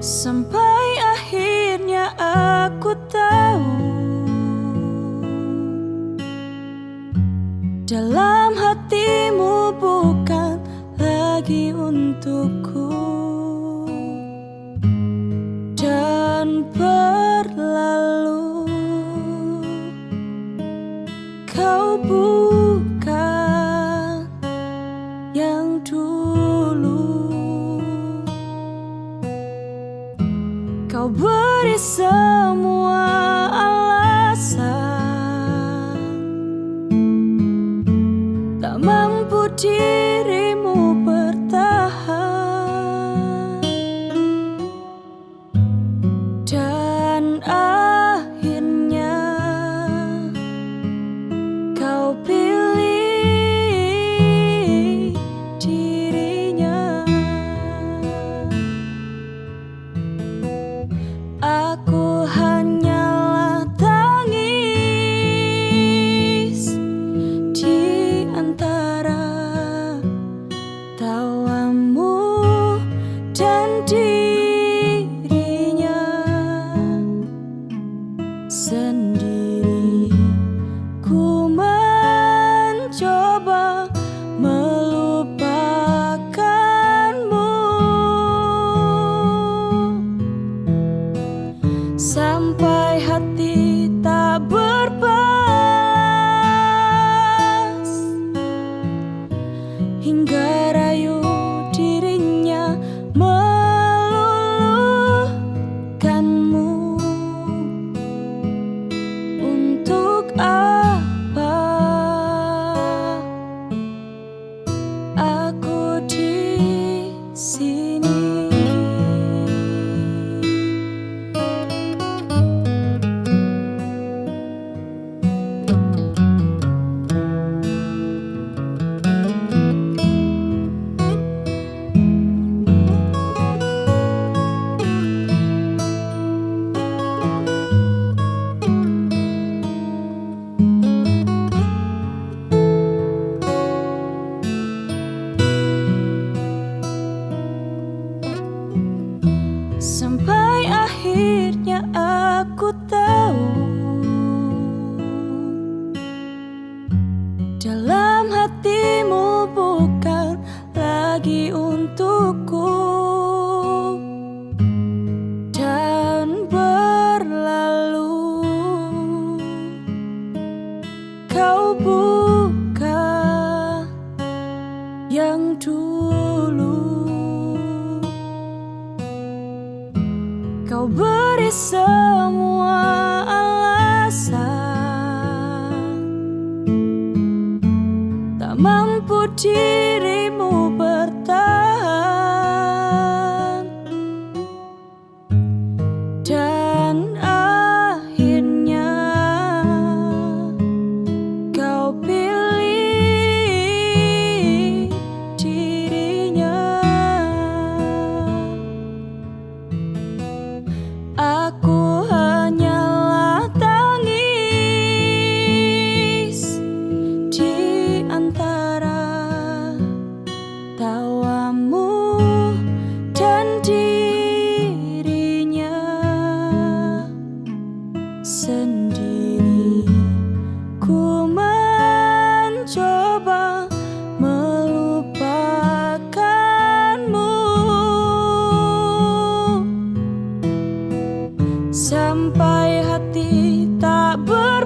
Sampai akhirnya aku tahu Dalam hatimu bukan lagi untukku Kau beri semua alasan. Tak mampu dirimu bertahan. Dan akhirnya yang dulu. Kau beri semua alasan. Tak mampu dirimu sampai hati tak ber